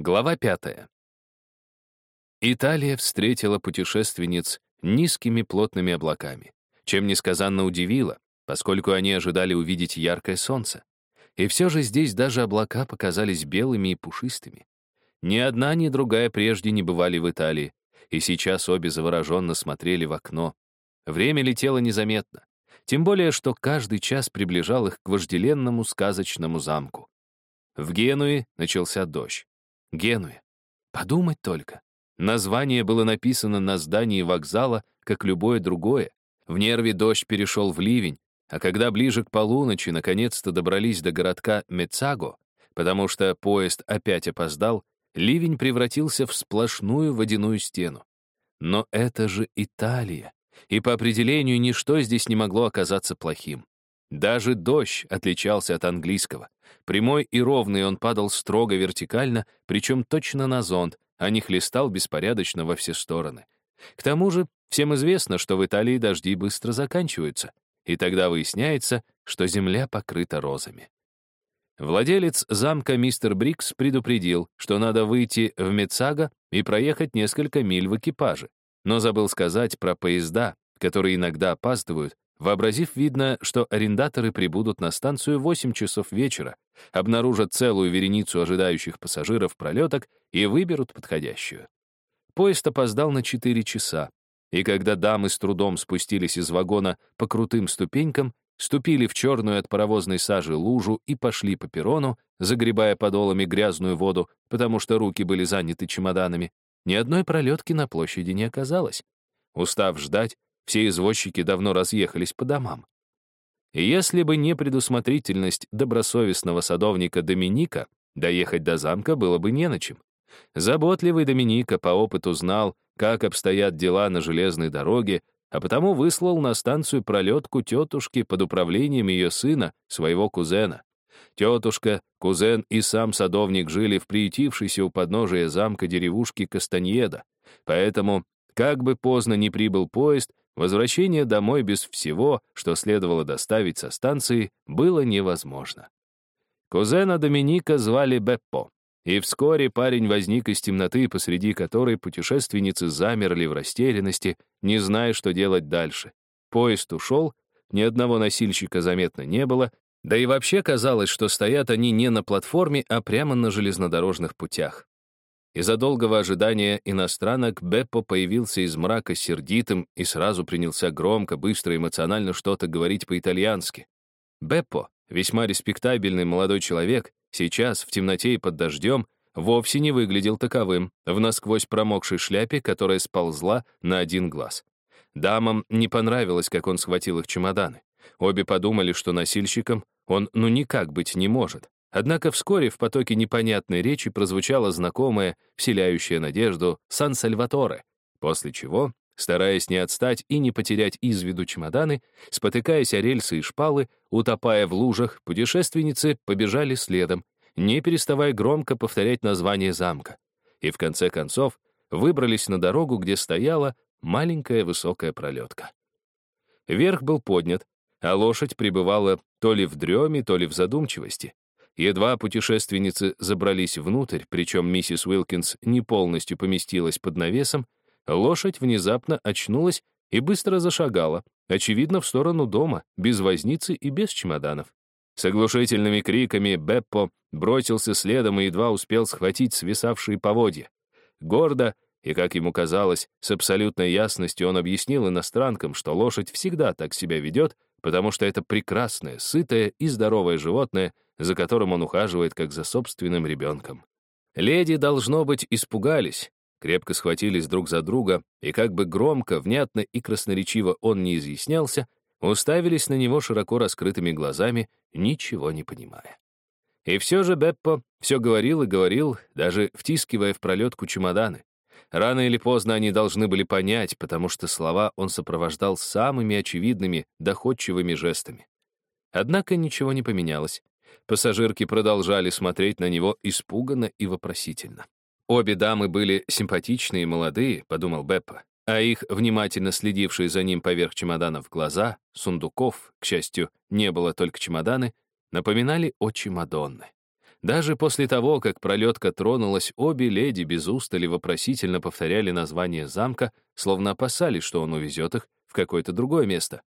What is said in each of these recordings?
Глава пятая. Италия встретила путешественниц низкими плотными облаками, чем несказанно удивила, поскольку они ожидали увидеть яркое солнце. И все же здесь даже облака показались белыми и пушистыми. Ни одна, ни другая прежде не бывали в Италии, и сейчас обе завороженно смотрели в окно. Время летело незаметно, тем более, что каждый час приближал их к вожделенному сказочному замку. В Генуе начался дождь. Генуя. Подумать только. Название было написано на здании вокзала, как любое другое. В нерве дождь перешел в ливень, а когда ближе к полуночи наконец-то добрались до городка Мецаго, потому что поезд опять опоздал, ливень превратился в сплошную водяную стену. Но это же Италия, и по определению ничто здесь не могло оказаться плохим. Даже дождь отличался от английского. Прямой и ровный он падал строго вертикально, причем точно на зонт, а не хлестал беспорядочно во все стороны. К тому же, всем известно, что в Италии дожди быстро заканчиваются, и тогда выясняется, что земля покрыта розами. Владелец замка мистер Брикс предупредил, что надо выйти в Мецага и проехать несколько миль в экипаже, но забыл сказать про поезда, которые иногда опаздывают, вообразив, видно, что арендаторы прибудут на станцию в 8 часов вечера, обнаружат целую вереницу ожидающих пассажиров пролеток и выберут подходящую. Поезд опоздал на 4 часа, и когда дамы с трудом спустились из вагона по крутым ступенькам, ступили в черную от паровозной сажи лужу и пошли по перрону, загребая подолами грязную воду, потому что руки были заняты чемоданами, ни одной пролетки на площади не оказалось. Устав ждать, все извозчики давно разъехались по домам. И если бы не предусмотрительность добросовестного садовника Доминика, доехать до замка было бы не на чем. Заботливый Доминика по опыту знал, как обстоят дела на железной дороге, а потому выслал на станцию пролетку тетушки под управлением ее сына, своего кузена. Тетушка, кузен и сам садовник жили в приютившейся у подножия замка деревушки Кастаньеда, поэтому, как бы поздно ни прибыл поезд, Возвращение домой без всего, что следовало доставить со станции, было невозможно. Кузена Доминика звали Беппо, и вскоре парень возник из темноты, посреди которой путешественницы замерли в растерянности, не зная, что делать дальше. Поезд ушел, ни одного носильщика заметно не было, да и вообще казалось, что стоят они не на платформе, а прямо на железнодорожных путях. Из-за долгого ожидания иностранок Беппо появился из мрака сердитым и сразу принялся громко, быстро, эмоционально что-то говорить по-итальянски. Беппо, весьма респектабельный молодой человек, сейчас, в темноте и под дождем, вовсе не выглядел таковым, в насквозь промокшей шляпе, которая сползла на один глаз. Дамам не понравилось, как он схватил их чемоданы. Обе подумали, что носильщиком он ну никак быть не может. Однако вскоре в потоке непонятной речи прозвучало знакомое, вселяющее надежду «Сан-Сальваторе», после чего, стараясь не отстать и не потерять из виду чемоданы, спотыкаясь о рельсы и шпалы, утопая в лужах, путешественницы побежали следом, не переставая громко повторять название замка. И в конце концов выбрались на дорогу, где стояла маленькая высокая пролетка. Верх был поднят, а лошадь пребывала то ли в дреме, то ли в задумчивости. Едва путешественницы забрались внутрь, причем миссис Уилкинс не полностью поместилась под навесом, лошадь внезапно очнулась и быстро зашагала, очевидно, в сторону дома, без возницы и без чемоданов. С оглушительными криками Беппо бросился следом и едва успел схватить свисавшие поводья. Гордо и, как ему казалось, с абсолютной ясностью он объяснил иностранкам, что лошадь всегда так себя ведет, потому что это прекрасное, сытое и здоровое животное — за которым он ухаживает как за собственным ребенком. Леди, должно быть, испугались, крепко схватились друг за друга, и как бы громко, внятно и красноречиво он не изъяснялся, уставились на него широко раскрытыми глазами, ничего не понимая. И все же Беппо все говорил и говорил, даже втискивая в пролетку чемоданы. Рано или поздно они должны были понять, потому что слова он сопровождал самыми очевидными, доходчивыми жестами. Однако ничего не поменялось. Пассажирки продолжали смотреть на него испуганно и вопросительно. Обе дамы были симпатичные и молодые, подумал Беппа, а их, внимательно следившие за ним поверх чемоданов глаза, сундуков, к счастью, не было только чемоданы, напоминали очи Мадонны. Даже после того, как пролетка тронулась, обе леди без устали вопросительно повторяли название замка, словно опасались, что он увезет их в какое-то другое место.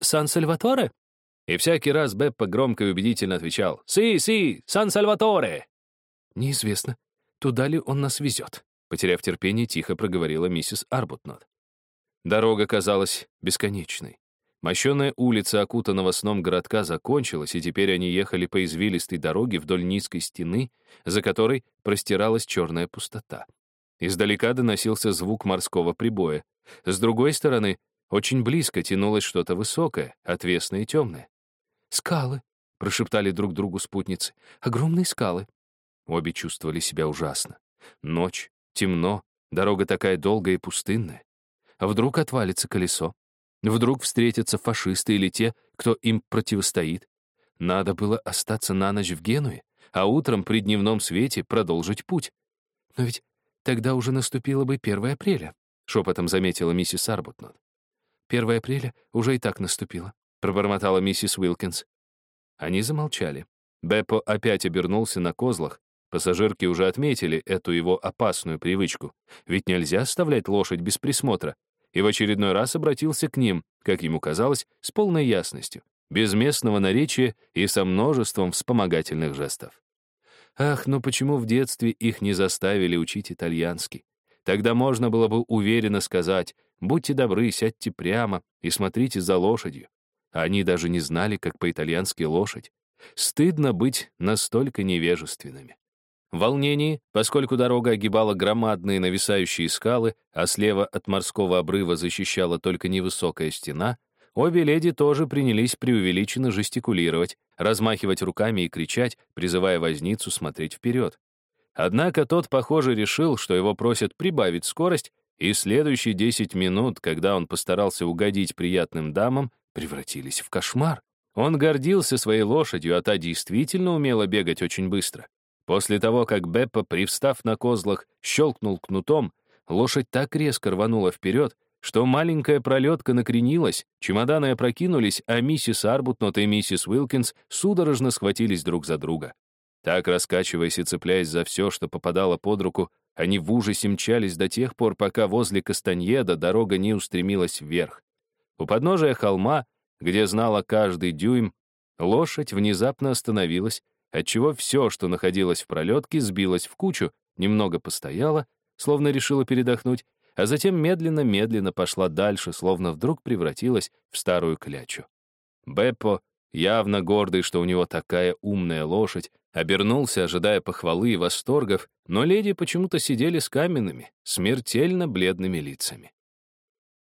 «Сан-Сальваторе?» И всякий раз Беппа громко и убедительно отвечал «Си, си, Сан-Сальваторе!» «Неизвестно, туда ли он нас везет», — потеряв терпение, тихо проговорила миссис Арбутнот. Дорога казалась бесконечной. Мощенная улица окутанного сном городка закончилась, и теперь они ехали по извилистой дороге вдоль низкой стены, за которой простиралась черная пустота. Издалека доносился звук морского прибоя. С другой стороны, очень близко тянулось что-то высокое, отвесное и темное. «Скалы», — прошептали друг другу спутницы, — «огромные скалы». Обе чувствовали себя ужасно. Ночь, темно, дорога такая долгая и пустынная. А вдруг отвалится колесо? Вдруг встретятся фашисты или те, кто им противостоит. Надо было остаться на ночь в Генуе, а утром при дневном свете продолжить путь. Но ведь тогда уже наступило бы 1 апреля, шепотом заметила миссис Арбутнот. 1 апреля уже и так наступило, пробормотала миссис Уилкинс. Они замолчали. Беппо опять обернулся на козлах. Пассажирки уже отметили эту его опасную привычку. Ведь нельзя оставлять лошадь без присмотра и в очередной раз обратился к ним, как ему казалось, с полной ясностью, без местного наречия и со множеством вспомогательных жестов. Ах, но почему в детстве их не заставили учить итальянский? Тогда можно было бы уверенно сказать «Будьте добры, сядьте прямо и смотрите за лошадью». Они даже не знали, как по-итальянски лошадь. Стыдно быть настолько невежественными. В волнении, поскольку дорога огибала громадные нависающие скалы, а слева от морского обрыва защищала только невысокая стена, обе леди тоже принялись преувеличенно жестикулировать, размахивать руками и кричать, призывая возницу смотреть вперед. Однако тот, похоже, решил, что его просят прибавить скорость, и следующие 10 минут, когда он постарался угодить приятным дамам, превратились в кошмар. Он гордился своей лошадью, а та действительно умела бегать очень быстро. После того, как Беппа, привстав на козлах, щелкнул кнутом, лошадь так резко рванула вперед, что маленькая пролетка накренилась, чемоданы опрокинулись, а миссис Арбутнот и миссис Уилкинс судорожно схватились друг за друга. Так, раскачиваясь и цепляясь за все, что попадало под руку, они в ужасе мчались до тех пор, пока возле Кастаньеда дорога не устремилась вверх. У подножия холма, где знала каждый дюйм, лошадь внезапно остановилась, отчего все, что находилось в пролетке, сбилось в кучу, немного постояла, словно решила передохнуть, а затем медленно-медленно пошла дальше, словно вдруг превратилась в старую клячу. Беппо, явно гордый, что у него такая умная лошадь, обернулся, ожидая похвалы и восторгов, но леди почему-то сидели с каменными, смертельно бледными лицами.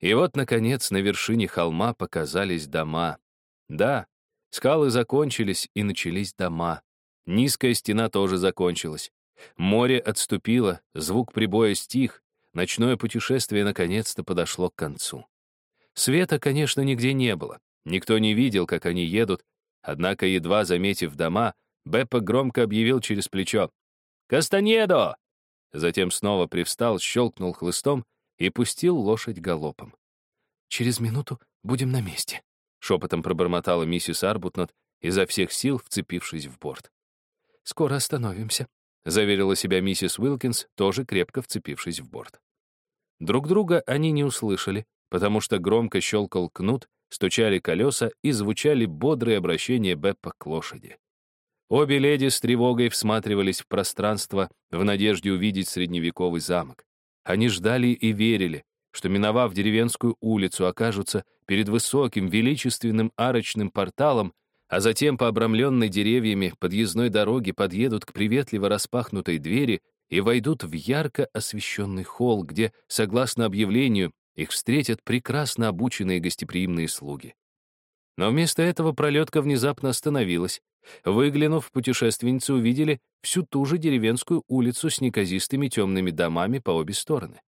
И вот, наконец, на вершине холма показались дома. Да, Скалы закончились, и начались дома. Низкая стена тоже закончилась. Море отступило, звук прибоя стих, ночное путешествие наконец-то подошло к концу. Света, конечно, нигде не было. Никто не видел, как они едут, однако, едва заметив дома, Беппа громко объявил через плечо «Кастаньедо!» Затем снова привстал, щелкнул хлыстом и пустил лошадь галопом. «Через минуту будем на месте», — шепотом пробормотала миссис Арбутнот, изо всех сил вцепившись в борт. «Скоро остановимся», — заверила себя миссис Уилкинс, тоже крепко вцепившись в борт. Друг друга они не услышали, потому что громко щелкал кнут, стучали колеса и звучали бодрые обращения Беппа к лошади. Обе леди с тревогой всматривались в пространство в надежде увидеть средневековый замок. Они ждали и верили, что, миновав деревенскую улицу, окажутся перед высоким, величественным арочным порталом, а затем по обрамленной деревьями подъездной дороге подъедут к приветливо распахнутой двери и войдут в ярко освещенный холл, где, согласно объявлению, их встретят прекрасно обученные гостеприимные слуги. Но вместо этого пролетка внезапно остановилась. Выглянув, путешественницы увидели всю ту же деревенскую улицу с неказистыми темными домами по обе стороны.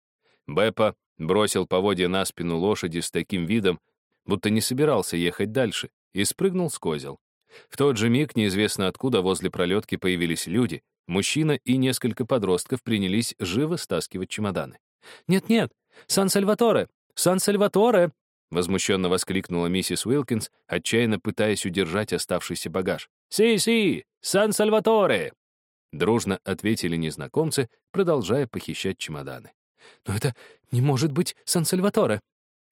Беппа бросил поводья на спину лошади с таким видом, будто не собирался ехать дальше, и спрыгнул с козел. В тот же миг неизвестно откуда возле пролетки появились люди, мужчина и несколько подростков принялись живо стаскивать чемоданы. «Нет-нет, Сан-Сальваторе! Сан-Сальваторе!» возмущенно воскликнула миссис Уилкинс, отчаянно пытаясь удержать оставшийся багаж. «Си-си! Сан-Сальваторе!» Дружно ответили незнакомцы, продолжая похищать чемоданы. «Но это не может быть Сан-Сальваторе!»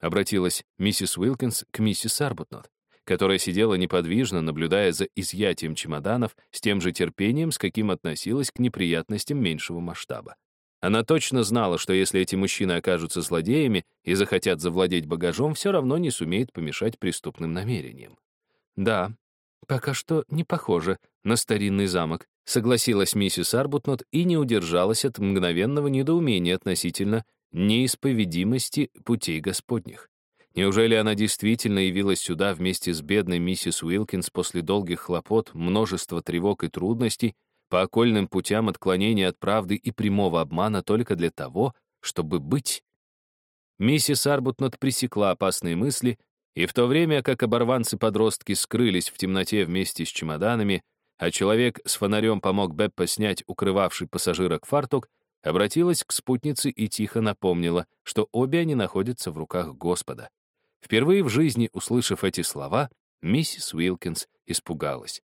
обратилась миссис Уилкинс к миссис Арбутнот, которая сидела неподвижно, наблюдая за изъятием чемоданов с тем же терпением, с каким относилась к неприятностям меньшего масштаба. Она точно знала, что если эти мужчины окажутся злодеями и захотят завладеть багажом, все равно не сумеет помешать преступным намерениям. «Да, пока что не похоже на старинный замок», согласилась миссис Арбутнот и не удержалась от мгновенного недоумения относительно неисповедимости путей Господних. Неужели она действительно явилась сюда вместе с бедной миссис Уилкинс после долгих хлопот, множества тревог и трудностей, по окольным путям отклонения от правды и прямого обмана только для того, чтобы быть? Миссис Арбутнот пресекла опасные мысли, и в то время как оборванцы-подростки скрылись в темноте вместе с чемоданами, а человек с фонарем помог Беппо снять укрывавший пассажирок фартук, обратилась к спутнице и тихо напомнила, что обе они находятся в руках Господа. Впервые в жизни, услышав эти слова, миссис Уилкинс испугалась.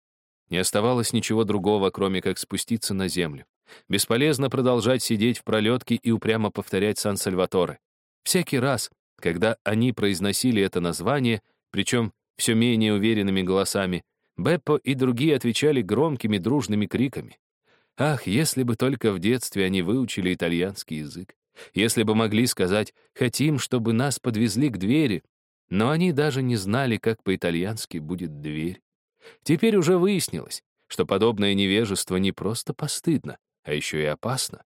Не оставалось ничего другого, кроме как спуститься на землю. Бесполезно продолжать сидеть в пролетке и упрямо повторять Сан-Сальваторе. Всякий раз, когда они произносили это название, причем все менее уверенными голосами, Беппо и другие отвечали громкими дружными криками. Ах, если бы только в детстве они выучили итальянский язык. Если бы могли сказать «хотим, чтобы нас подвезли к двери», но они даже не знали, как по-итальянски будет дверь. Теперь уже выяснилось, что подобное невежество не просто постыдно, а еще и опасно.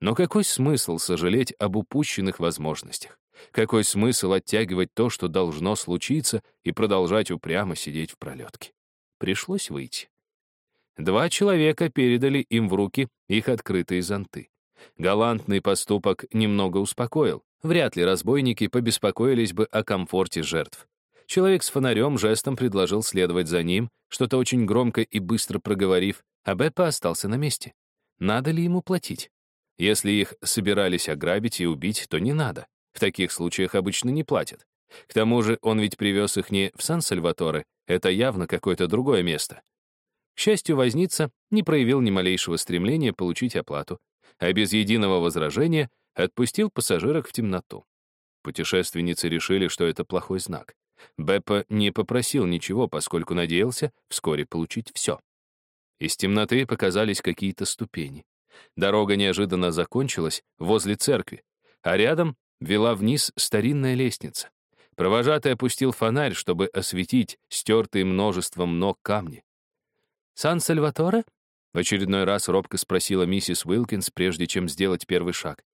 Но какой смысл сожалеть об упущенных возможностях? Какой смысл оттягивать то, что должно случиться, и продолжать упрямо сидеть в пролетке? Пришлось выйти. Два человека передали им в руки их открытые зонты. Галантный поступок немного успокоил. Вряд ли разбойники побеспокоились бы о комфорте жертв. Человек с фонарем жестом предложил следовать за ним, что-то очень громко и быстро проговорив, а Беппа остался на месте. Надо ли ему платить? Если их собирались ограбить и убить, то не надо. В таких случаях обычно не платят. К тому же он ведь привез их не в Сан-Сальваторе, это явно какое-то другое место. К счастью, возница не проявил ни малейшего стремления получить оплату, а без единого возражения отпустил пассажирок в темноту. Путешественницы решили, что это плохой знак. Беппа не попросил ничего, поскольку надеялся вскоре получить все. Из темноты показались какие-то ступени. Дорога неожиданно закончилась возле церкви, а рядом вела вниз старинная лестница. Провожатый опустил фонарь, чтобы осветить стертые множеством ног камни. «Сан-Сальваторе?» — в очередной раз робко спросила миссис Уилкинс, прежде чем сделать первый шаг.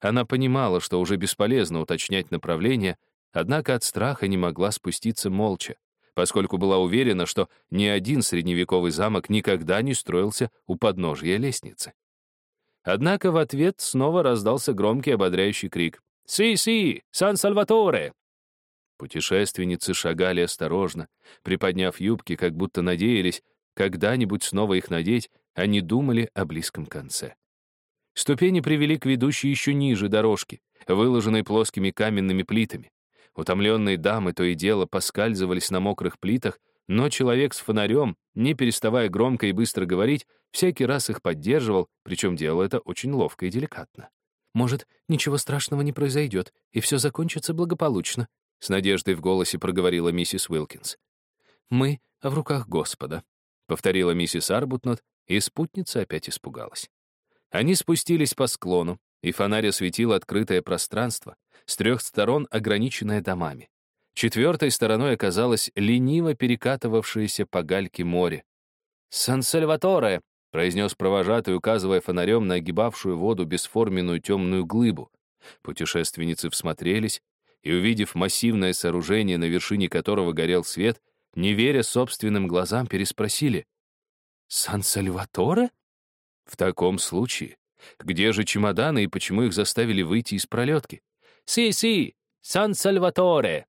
Она понимала, что уже бесполезно уточнять направление, однако от страха не могла спуститься молча, поскольку была уверена, что ни один средневековый замок никогда не строился у подножия лестницы. Однако в ответ снова раздался громкий ободряющий крик. «Си-си! Сан-Сальваторе!» Путешественницы шагали осторожно, приподняв юбки, как будто надеялись, когда-нибудь снова их надеть, они думали о близком конце. Ступени привели к ведущей еще ниже дорожки, выложенной плоскими каменными плитами. Утомленные дамы то и дело поскальзывались на мокрых плитах, но человек с фонарем, не переставая громко и быстро говорить, всякий раз их поддерживал, причем делал это очень ловко и деликатно. «Может, ничего страшного не произойдет, и все закончится благополучно», с надеждой в голосе проговорила миссис Уилкинс. «Мы в руках Господа», — повторила миссис Арбутнот, и спутница опять испугалась. Они спустились по склону, и фонарь осветил открытое пространство, с трех сторон ограниченное домами. Четвертой стороной оказалось лениво перекатывавшееся по гальке море. «Сан-Сальваторе!» — произнес провожатый, указывая фонарем на огибавшую воду бесформенную темную глыбу. Путешественницы всмотрелись и, увидев массивное сооружение, на вершине которого горел свет, не веря собственным глазам, переспросили. «Сан-Сальваторе?» В таком случае, где же чемоданы и почему их заставили выйти из пролетки? «Си-си! Сан-Сальваторе!»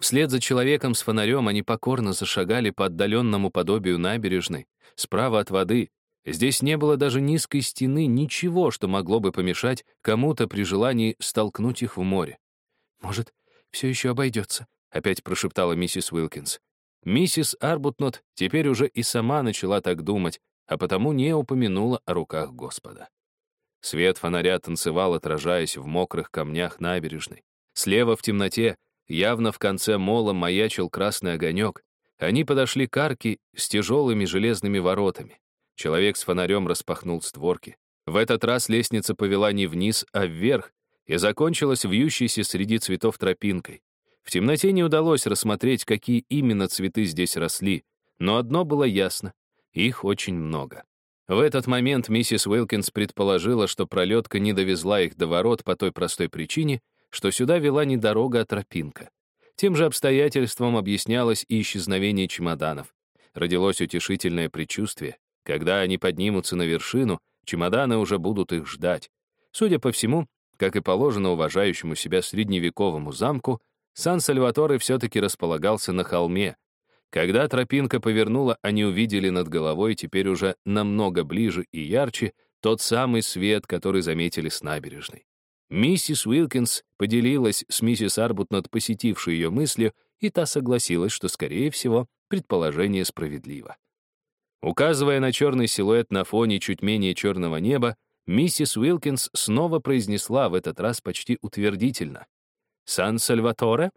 Вслед за человеком с фонарем они покорно зашагали по отдаленному подобию набережной, справа от воды. Здесь не было даже низкой стены, ничего, что могло бы помешать кому-то при желании столкнуть их в море. «Может, все еще обойдется», — опять прошептала миссис Уилкинс. миссис Арбутнот теперь уже и сама начала так думать, а потому не упомянула о руках Господа. Свет фонаря танцевал, отражаясь в мокрых камнях набережной. Слева в темноте, явно в конце мола, маячил красный огонек. Они подошли к арке с тяжелыми железными воротами. Человек с фонарем распахнул створки. В этот раз лестница повела не вниз, а вверх, и закончилась вьющейся среди цветов тропинкой. В темноте не удалось рассмотреть, какие именно цветы здесь росли, но одно было ясно — их очень много. В этот момент миссис Уилкинс предположила, что пролетка не довезла их до ворот по той простой причине, что сюда вела не дорога, а тропинка. Тем же обстоятельством объяснялось и исчезновение чемоданов. Родилось утешительное предчувствие. Когда они поднимутся на вершину, чемоданы уже будут их ждать. Судя по всему, как и положено уважающему себя средневековому замку, Сан-Сальваторе все-таки располагался на холме, когда тропинка повернула, они увидели над головой теперь уже намного ближе и ярче тот самый свет, который заметили с набережной. Миссис Уилкинс поделилась с миссис Арбутнот посетившей ее мыслью, и та согласилась, что, скорее всего, предположение справедливо. Указывая на черный силуэт на фоне чуть менее черного неба, миссис Уилкинс снова произнесла в этот раз почти утвердительно. «Сан-Сальваторе?»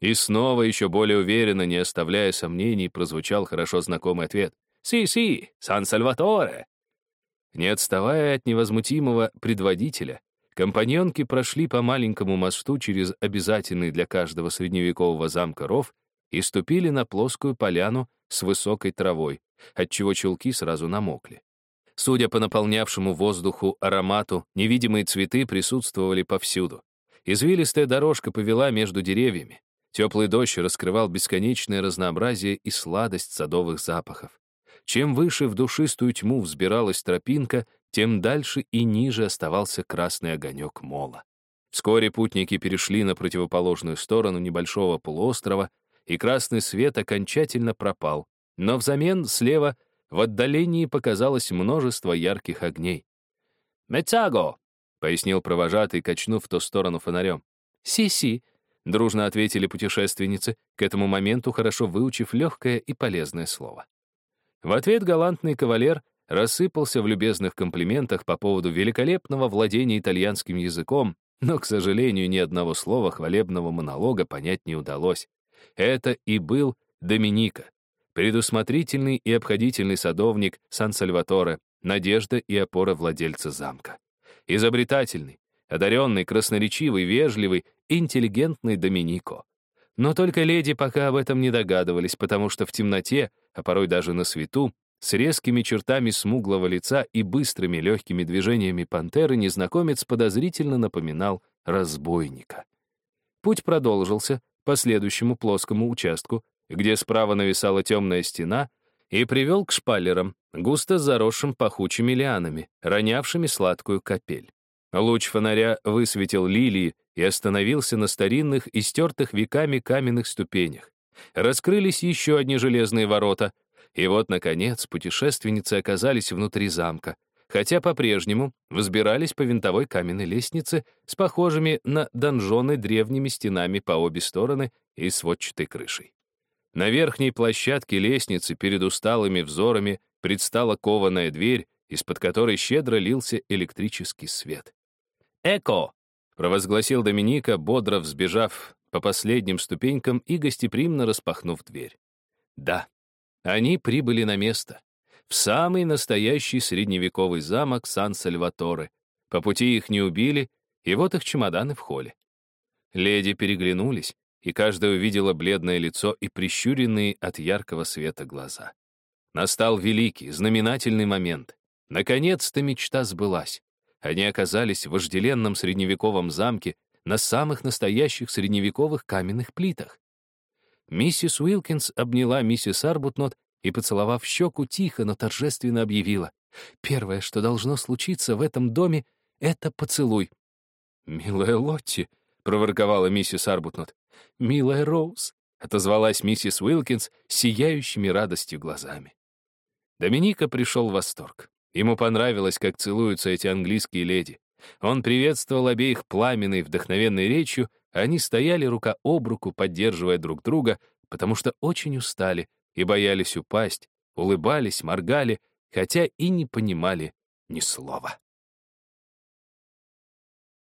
И снова, еще более уверенно, не оставляя сомнений, прозвучал хорошо знакомый ответ. «Си-си, Сан-Сальваторе!» Не отставая от невозмутимого предводителя, компаньонки прошли по маленькому мосту через обязательный для каждого средневекового замка ров и ступили на плоскую поляну с высокой травой, отчего чулки сразу намокли. Судя по наполнявшему воздуху аромату, невидимые цветы присутствовали повсюду. Извилистая дорожка повела между деревьями. Теплый дождь раскрывал бесконечное разнообразие и сладость садовых запахов. Чем выше в душистую тьму взбиралась тропинка, тем дальше и ниже оставался красный огонек мола. Вскоре путники перешли на противоположную сторону небольшого полуострова, и красный свет окончательно пропал, но взамен слева в отдалении показалось множество ярких огней. «Мецаго!» — пояснил провожатый, качнув в ту сторону фонарем. «Си-си!» Дружно ответили путешественницы, к этому моменту хорошо выучив легкое и полезное слово. В ответ галантный кавалер рассыпался в любезных комплиментах по поводу великолепного владения итальянским языком, но, к сожалению, ни одного слова хвалебного монолога понять не удалось. Это и был Доминика, предусмотрительный и обходительный садовник Сан-Сальваторе, надежда и опора владельца замка. Изобретательный, одаренный, красноречивый, вежливый интеллигентный Доминико. Но только леди пока об этом не догадывались, потому что в темноте, а порой даже на свету, с резкими чертами смуглого лица и быстрыми легкими движениями пантеры незнакомец подозрительно напоминал разбойника. Путь продолжился по следующему плоскому участку, где справа нависала темная стена, и привел к шпалерам, густо заросшим пахучими лианами, ронявшими сладкую капель. Луч фонаря высветил лилии и остановился на старинных, и стертых веками каменных ступенях. Раскрылись еще одни железные ворота, и вот, наконец, путешественницы оказались внутри замка, хотя по-прежнему взбирались по винтовой каменной лестнице с похожими на донжоны древними стенами по обе стороны и сводчатой крышей. На верхней площадке лестницы перед усталыми взорами предстала кованая дверь, из-под которой щедро лился электрический свет. «Эко!» — провозгласил Доминика, бодро взбежав по последним ступенькам и гостеприимно распахнув дверь. Да, они прибыли на место, в самый настоящий средневековый замок Сан-Сальваторе. По пути их не убили, и вот их чемоданы в холле. Леди переглянулись, и каждая увидела бледное лицо и прищуренные от яркого света глаза. Настал великий, знаменательный момент. Наконец-то мечта сбылась. Они оказались в вожделенном средневековом замке на самых настоящих средневековых каменных плитах. Миссис Уилкинс обняла миссис Арбутнот и, поцеловав щеку, тихо, но торжественно объявила. «Первое, что должно случиться в этом доме, — это поцелуй». «Милая Лотти», — проворковала миссис Арбутнот. «Милая Роуз», — отозвалась миссис Уилкинс сияющими радостью глазами. Доминика пришел в восторг. Ему понравилось, как целуются эти английские леди. Он приветствовал обеих пламенной, вдохновенной речью, они стояли рука об руку, поддерживая друг друга, потому что очень устали и боялись упасть, улыбались, моргали, хотя и не понимали ни слова.